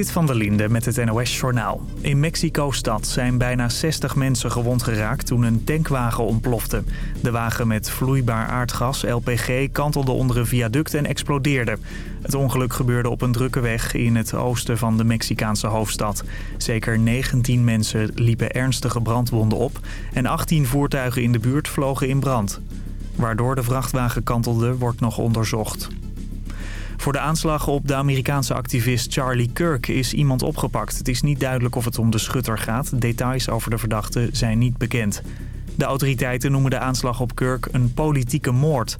Dit van der Linde met het NOS-journaal. In Mexico-stad zijn bijna 60 mensen gewond geraakt toen een tankwagen ontplofte. De wagen met vloeibaar aardgas, LPG, kantelde onder een viaduct en explodeerde. Het ongeluk gebeurde op een drukke weg in het oosten van de Mexicaanse hoofdstad. Zeker 19 mensen liepen ernstige brandwonden op en 18 voertuigen in de buurt vlogen in brand. Waardoor de vrachtwagen kantelde wordt nog onderzocht. Voor de aanslag op de Amerikaanse activist Charlie Kirk is iemand opgepakt. Het is niet duidelijk of het om de schutter gaat. Details over de verdachte zijn niet bekend. De autoriteiten noemen de aanslag op Kirk een politieke moord.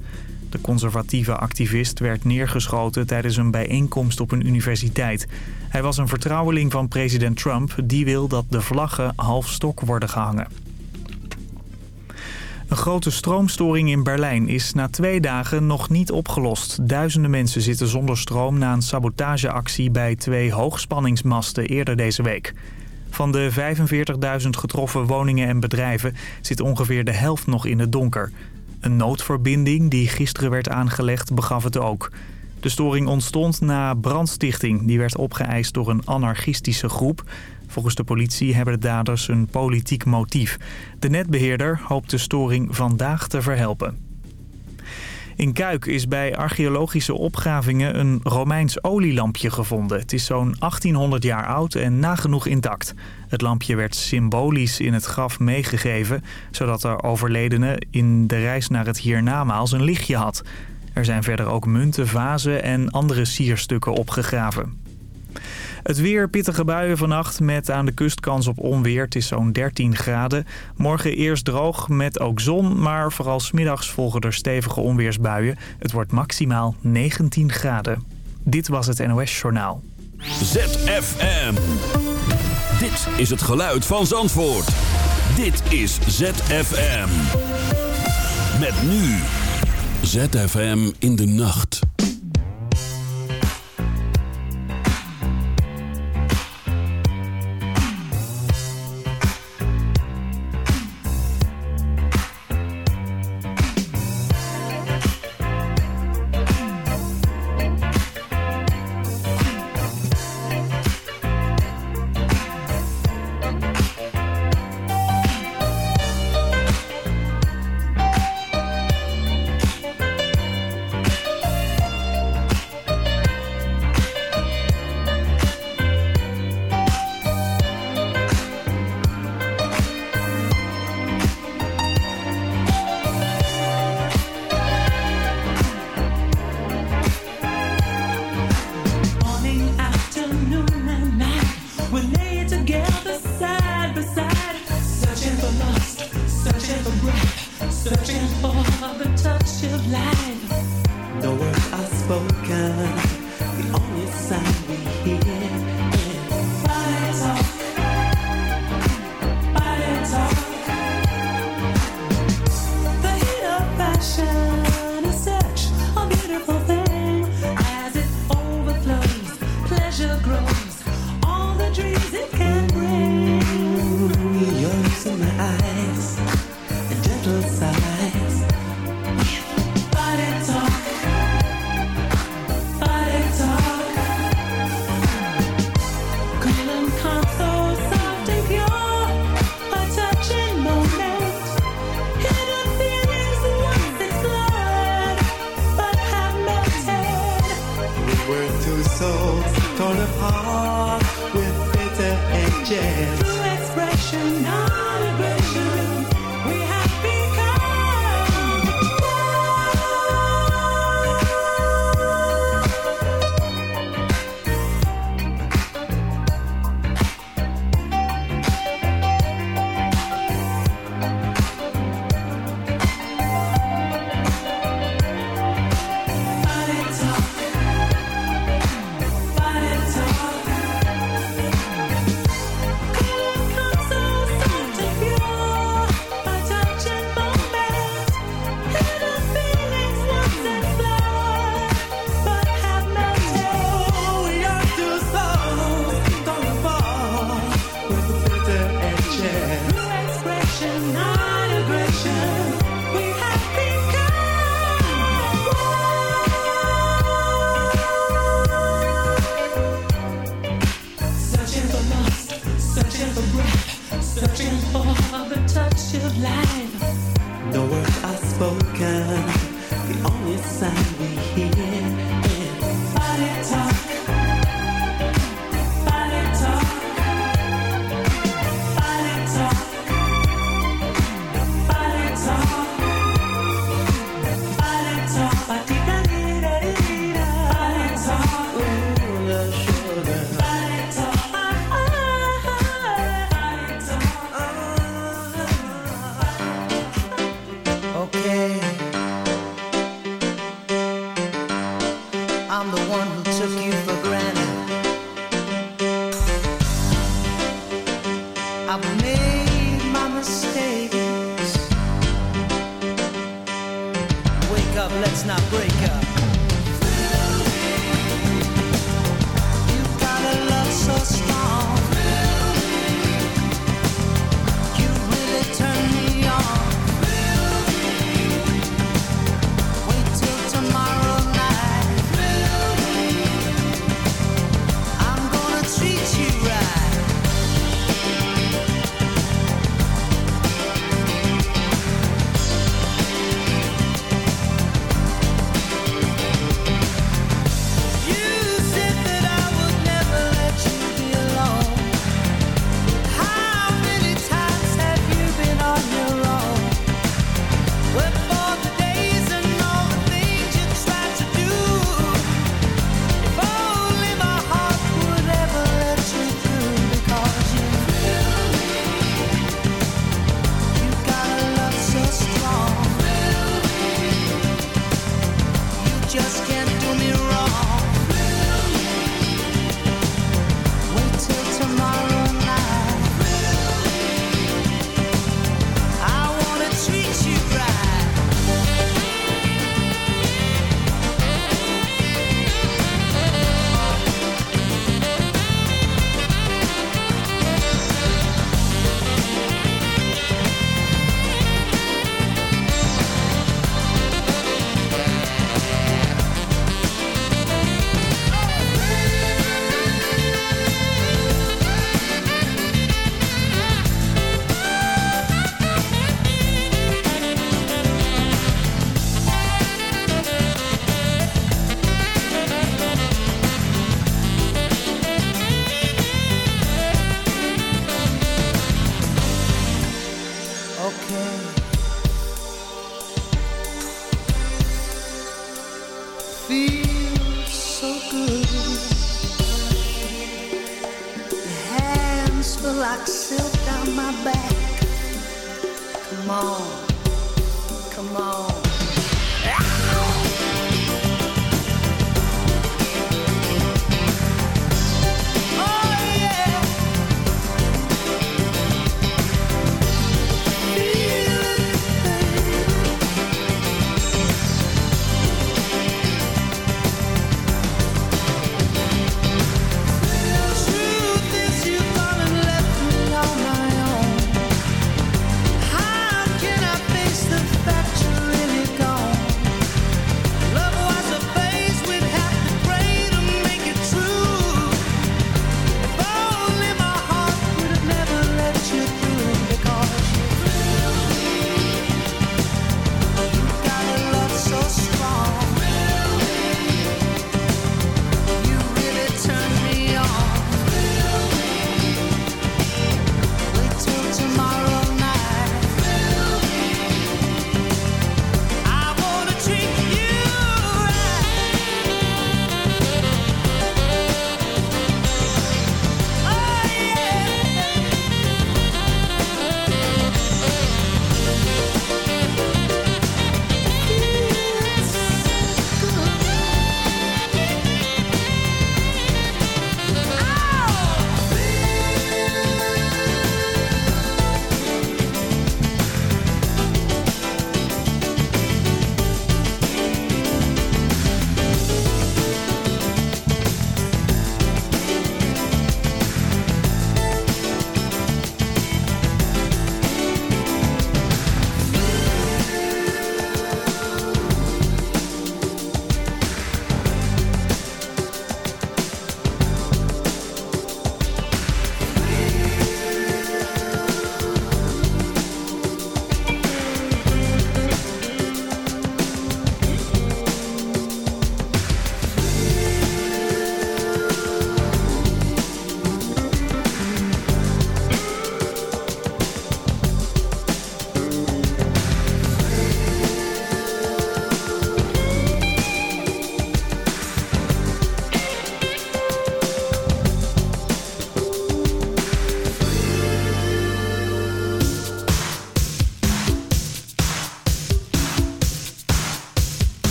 De conservatieve activist werd neergeschoten tijdens een bijeenkomst op een universiteit. Hij was een vertrouweling van president Trump. Die wil dat de vlaggen half stok worden gehangen. Een grote stroomstoring in Berlijn is na twee dagen nog niet opgelost. Duizenden mensen zitten zonder stroom na een sabotageactie bij twee hoogspanningsmasten eerder deze week. Van de 45.000 getroffen woningen en bedrijven zit ongeveer de helft nog in het donker. Een noodverbinding die gisteren werd aangelegd begaf het ook. De storing ontstond na brandstichting. Die werd opgeëist door een anarchistische groep. Volgens de politie hebben de daders een politiek motief. De netbeheerder hoopt de storing vandaag te verhelpen. In Kuik is bij archeologische opgravingen een Romeins olielampje gevonden. Het is zo'n 1800 jaar oud en nagenoeg intact. Het lampje werd symbolisch in het graf meegegeven... zodat de overledene in de reis naar het hiernamaals een lichtje had. Er zijn verder ook munten, vazen en andere sierstukken opgegraven. Het weer, pittige buien vannacht met aan de kust kans op onweer. Het is zo'n 13 graden. Morgen eerst droog met ook zon, maar vooral smiddags volgen er stevige onweersbuien. Het wordt maximaal 19 graden. Dit was het NOS Journaal. ZFM. Dit is het geluid van Zandvoort. Dit is ZFM. Met nu. ZFM in de nacht.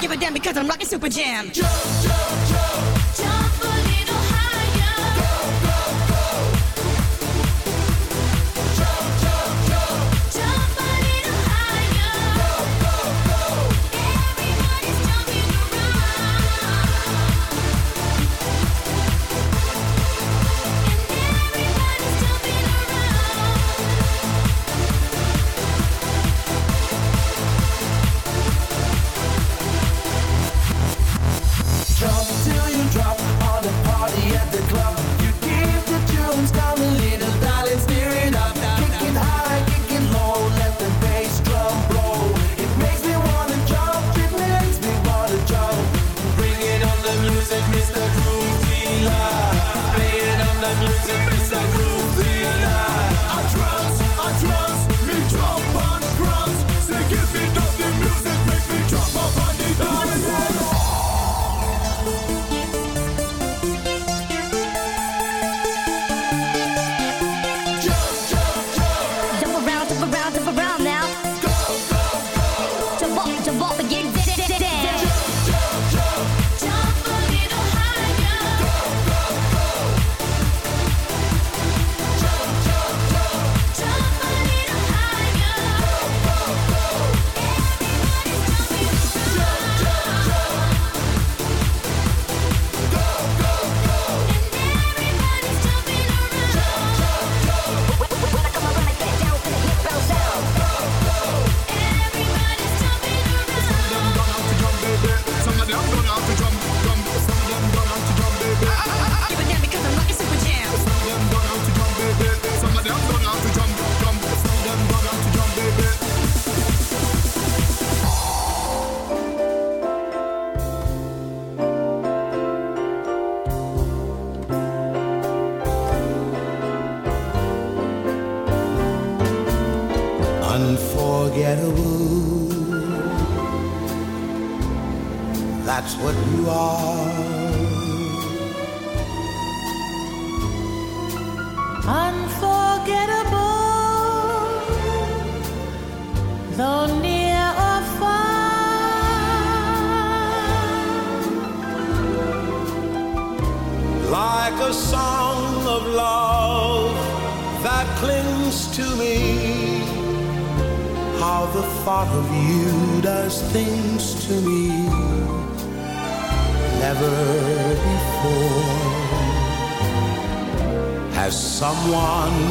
Give a damn because I'm rocking Super Jam. Joe, Joe, Joe. someone.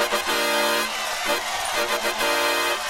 ねっねっねっねっねっねっねっ。